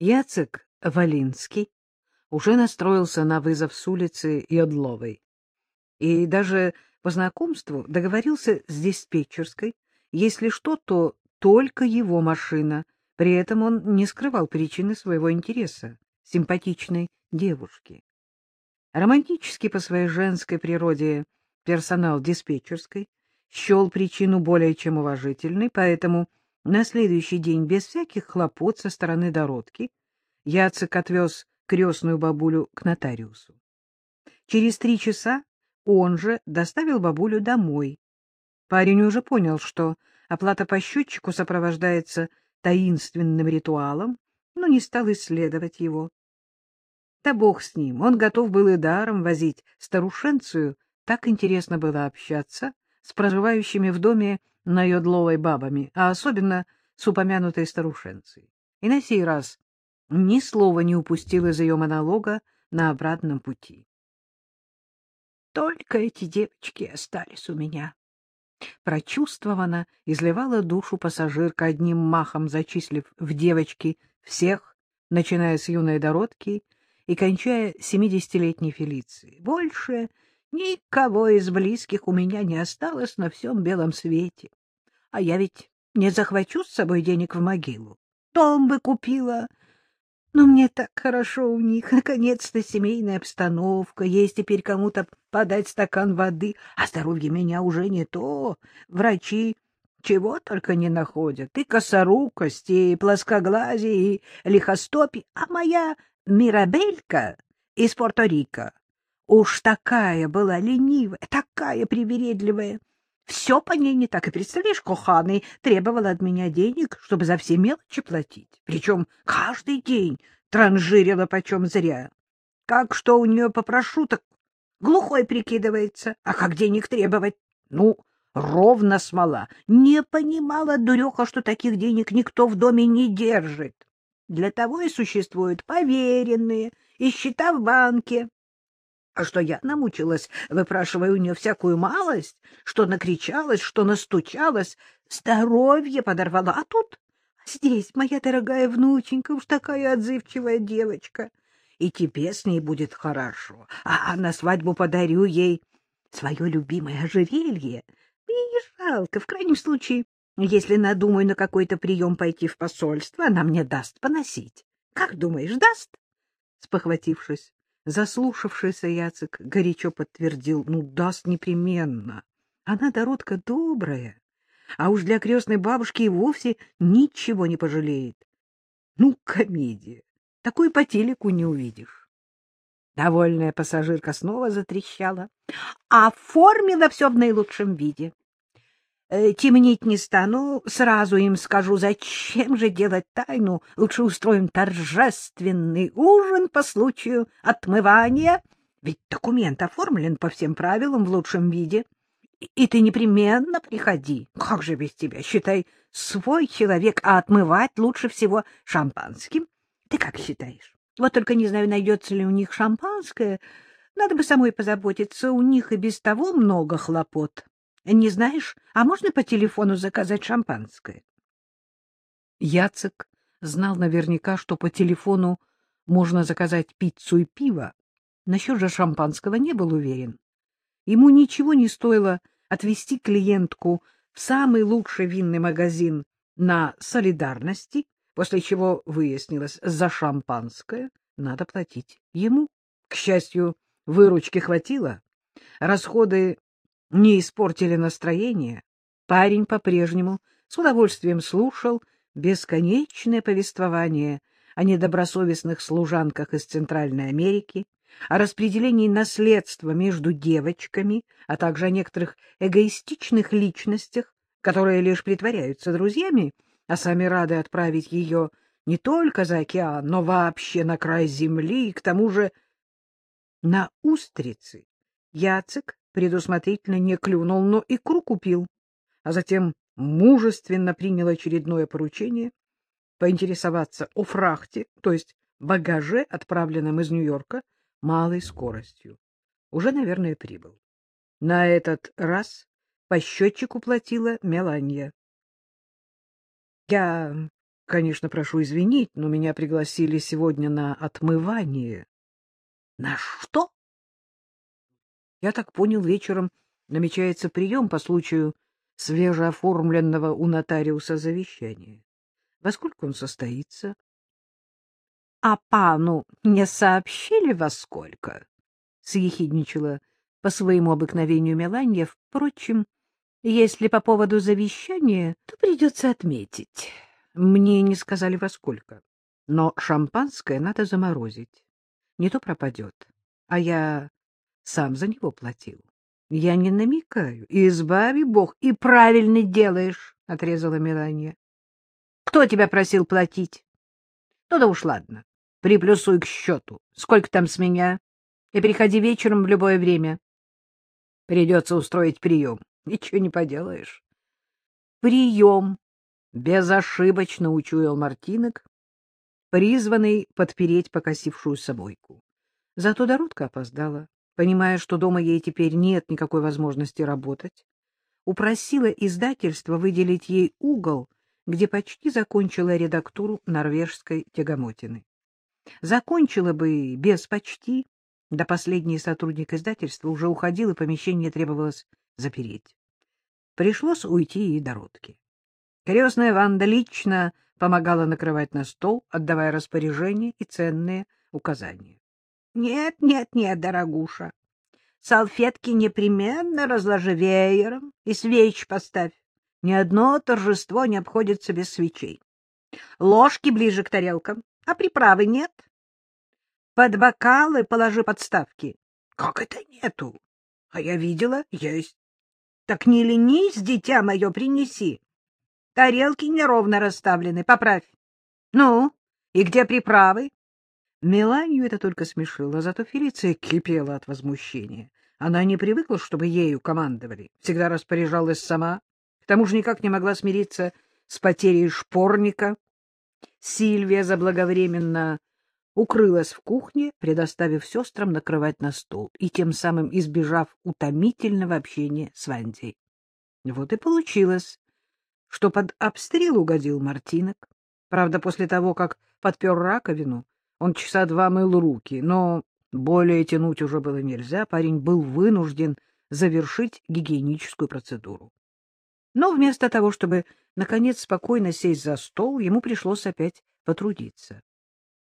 Яцек Валинский уже настроился на вызов с улицы Йодловой и даже по знакомству договорился с диспетчерской, если что, то только его машина, при этом он не скрывал причины своего интереса симпатичной девушки. Романтический по своей женской природе персонал диспетчерской счел причину более чем уважительной, поэтому на следующий день, без всяких хлопот со стороны Дородки, Яцек отвез крестную бабулю к нотариусу. Через три часа он же доставил бабулю домой. Парень уже понял, что оплата по счетчику сопровождается таинственным ритуалом, но не стал исследовать его. Да бог с ним, он готов был и даром возить старушенцию, так интересно было общаться с проживающими в доме на Йодловой бабами, а особенно с упомянутой старушенцей. И на сей раз ни слова не упустил из ее монолога на обратном пути. Только эти девочки остались у меня. Прочувствована, изливала душу пассажирка одним махом, зачислив в девочки всех, начиная с юной Дородки и кончая семидесятилетней Фелицией. Больше Никого из близких у меня не осталось на всем белом свете. А я ведь не захвачу с собой денег в могилу. Дом бы купила. Но мне так хорошо у них. Наконец-то семейная обстановка. Есть теперь кому-то подать стакан воды. А здоровье меня уже не то. Врачи чего только не находят. И косорукость, и плоскоглазие, и лихостопие. А моя Мирабелька из Порто-Рико Уж такая была ленивая, такая привередливая. Все по ней не так. И представляешь, коханый требовал от меня денег, чтобы за все мелочи платить. Причем каждый день транжирила почем зря. Как что у нее попрошу, так глухой прикидывается. А как денег требовать? Ну, ровно смола. Не понимала дуреха, что таких денег никто в доме не держит. Для того и существуют поверенные и счета в банке. А что я намучилась, выпрашивая у нее всякую малость, что накричалась, что настучалась, здоровье подорвала. А тут здесь моя дорогая внученька, уж такая отзывчивая девочка. И тебе с ней будет хорошо. А на свадьбу подарю ей свое любимое ожерелье. Мне не жалко, в крайнем случае, если надумаю на какой-то прием пойти в посольство, она мне даст поносить. Как думаешь, даст? Спохватившись, Заслушавшийся Яцек горячо подтвердил, ну, даст непременно. Она, Дородка, добрая, а уж для крестной бабушки и вовсе ничего не пожалеет. Ну, комедия, такой по телеку не увидишь. Довольная пассажирка снова затрещала. Оформила все в наилучшем виде. Э, темнить не стану, сразу им скажу, зачем же делать тайну, лучше устроим торжественный ужин по случаю отмывания, ведь документ оформлен по всем правилам в лучшем виде. И ты непременно приходи. Как же без тебя? Считай, свой человек, а отмывать лучше всего шампанским. Ты как считаешь? Вот только не знаю, найдется ли у них шампанское. Надо бы самой позаботиться, у них и без того много хлопот. Не знаешь, а можно по телефону заказать шампанское? Яцек знал наверняка, что по телефону можно заказать пиццу и пиво. Насчет же шампанского не был уверен. Ему ничего не стоило отвезти клиентку в самый лучший винный магазин на солидарности, после чего выяснилось, за шампанское надо платить ему. К счастью, выручки хватило. Расходы не испортили настроение, парень по-прежнему с удовольствием слушал бесконечное повествование о недобросовестных служанках из Центральной Америки, о распределении наследства между девочками, а также о некоторых эгоистичных личностях, которые лишь притворяются друзьями, а сами рады отправить ее не только за океан, но вообще на край земли и к тому же на устрицы. Яцек предусмотрительно не клюнул, но икру купил, а затем мужественно принял очередное поручение поинтересоваться о фрахте, то есть багаже, отправленном из Нью-Йорка, малой скоростью. Уже, наверное, прибыл. На этот раз по счетчику платила Меланья. — Я — Конечно, прошу извинить, но меня пригласили сегодня на отмывание. — На что? — Я так понял, вечером намечается прием по случаю свежеоформленного у нотариуса завещания. Во сколько он состоится? — А пану не сообщили во сколько? — съехидничала по своему обыкновению Меланья. Впрочем, если по поводу завещания, то придется отметить. Мне не сказали во сколько, но шампанское надо заморозить. Не то пропадет, а я сам за него платил. Я не намекаю. Избави Бог, и правильно делаешь, — отрезала Меланья. Кто тебя просил платить? Ну да уж ладно, приплюсуй к счету. Сколько там с меня? И приходи вечером в любое время. Придется устроить прием. Ничего не поделаешь. Прием, безошибочно учуял Мартинок, призванный подпереть покосившую собойку. Зато Доротка опоздала, понимая, что дома ей теперь нет никакой возможности работать. Упросила издательство выделить ей угол, где почти закончила редактуру норвежской тягомотины. Закончила бы без почти, да последний сотрудник издательства уже уходил, и помещение требовалось запереть. Пришлось уйти и Доротке. Крестная Ванда лично помогала накрывать на стол, отдавая распоряжения и ценные указания. — Нет, нет, нет, дорогуша, салфетки непременно разложи веером и свеч поставь. Ни одно торжество не обходится без свечей. Ложки ближе к тарелкам, а приправы нет. Под бокалы положи подставки. Как это нету? А я видела, есть. Так не ленись, дитя мое, принеси. Тарелки неровно расставлены, поправь. Ну, и где приправы? Меланию это только смешило, зато Фелиция кипела от возмущения. Она не привыкла, чтобы ею командовали, всегда распоряжалась сама, к тому же никак не могла смириться с потерей шпорника. Сильвия заблаговременно укрылась в кухне, предоставив сестрам накрывать на стол и тем самым избежав утомительного общения с Вандей. Вот и получилось, что под обстрел угодил Мартинок. Правда, после того, как подпер раковину, он часа два мыл руки, но более тянуть уже было нельзя, парень был вынужден завершить гигиеническую процедуру. Но вместо того, чтобы, наконец, спокойно сесть за стол, ему пришлось опять потрудиться.